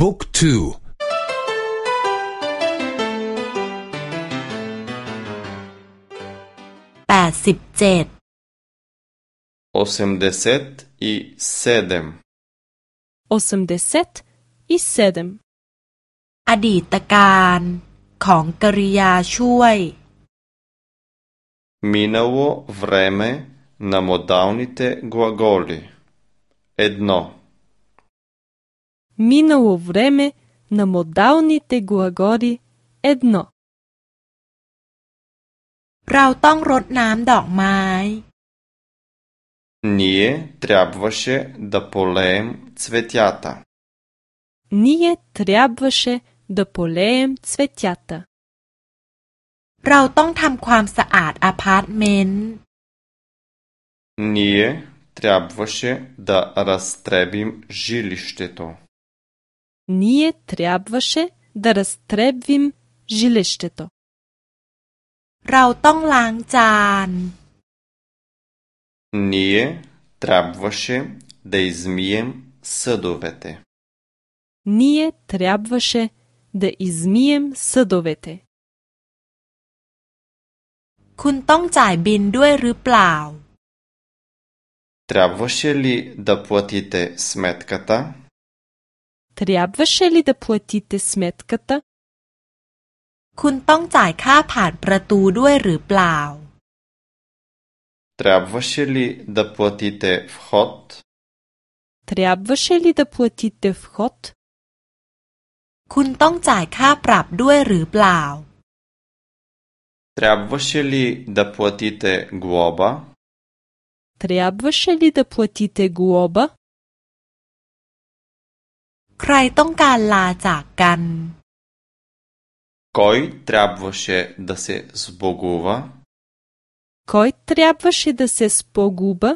บุ๊กทู แปดสิบเจ็ด осемдесет и седем 87 อดีตการของกริยาช่วย Минало време на модалните глаголи Едно Минало време на модалните глаголи едно. เราต้องรดน้ำดอกไม้ Ние трябваше да полеем цветята. Ние трябваше да полеем цветята. เราต้องทำความสะอาดอพาร์ตเมนต์ Ние трябваше да разтребим жилището. Ние трябваше да разтребвим жилището. เราต้องล้างจาน Ние трябваше да измием съдовете. Ние трябваше да измием съдовете. คุณต้องจ่ายบินด้วยหรือเปล่า Трябваше ли да платите сметката? Трябваше ли да платите сметката? คุณต้องจ่ายค่าผ่านประตูด้วยหรือเปล่า Трябваше ли да платите вход? Трябваше ли да платите вход? คุณต้องจ่ายค่าปรับด้วยหรือเปล่า Трябваше ли да платите глоба? Трябваше ли да платите глоба? ใครต้องการลาจากกัน Кой трябваше да се сбогува? Кой трябваше да се спогуба?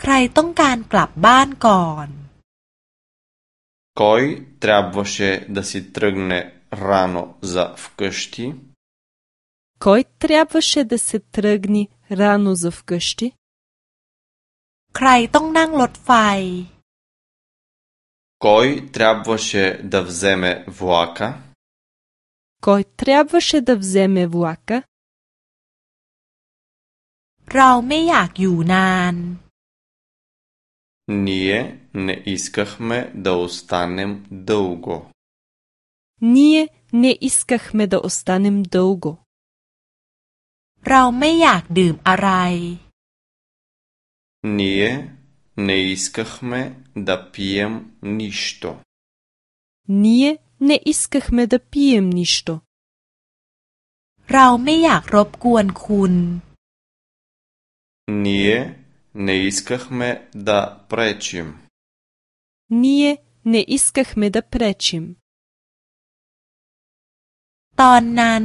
ใครต้องการกลับบ้านก่อน Кой трябваше да си тръгне рано за вкъщи? Кой трябваше да се тръгне рано за вкъщи? ใครต้องนั่งรถไฟ Кой трябваше да вземе влака? Кой трябваше да вземе влака? เราไม่อยากอยู่นาน Ние не искахме да останем дълго. Ние не искахме да останем дълго. เราไม่อยากดื่มอะไร Ние не искахме да пием нищо. Ние не искахме да пием нищо. เราไม่อยากรบกวนคุณ Ние не искахме да пречим. Ние не искахме да пречим. ตอนนั้น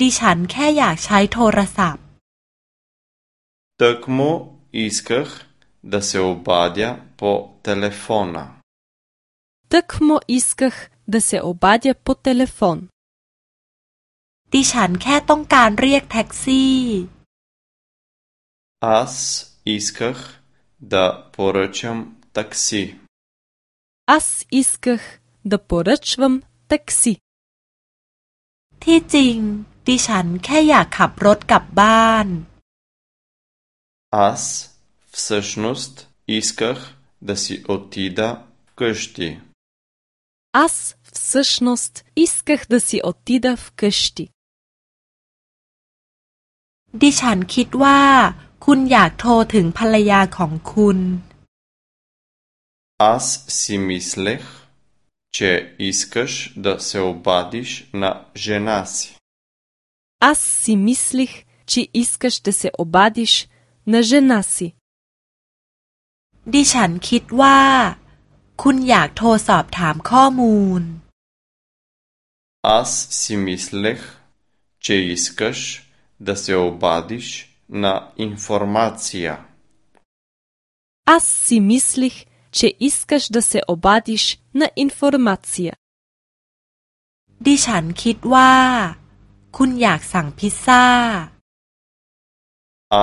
ดิฉันแค่อยากใช้โทรศัพท์ Тъкмо исках да се обадя по телефона. Тъкмо исках да се обадя по телефон. ดิฉันแค่ต้องการเรียกแท็กซี่ Аз исках да поръчам такси. Аз исках да поръчвам такси. ที่จริง ดิฉันแค่อยากขับรถกลับบ้าน Аз всъщност исках да си отида вкъщи. Аз всъщност исках да си отида вкъщи. ดิฉันคิดว่า คุณอยากโทรถึงภรรยาของคุณ Аз си мислех, че искаш да се обадиш на жена си. Аз си мислих, че искаш да се обадиш на жена си. ดิฉันคิดว่า คุณอยากโทรสอบถามข้อมูล Аз си мислех, че искаш да се обадиш на информация. Аз си мислих, че искаш да се обадиш на информация. ดิฉันคิดว่า คุณอยากสั่งพิซซ่า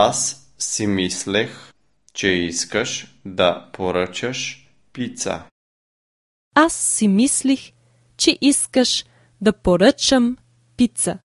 Аз си мислех, че искаш да поръчаш пица. Аз си мислих, че искаш да поръчам пица.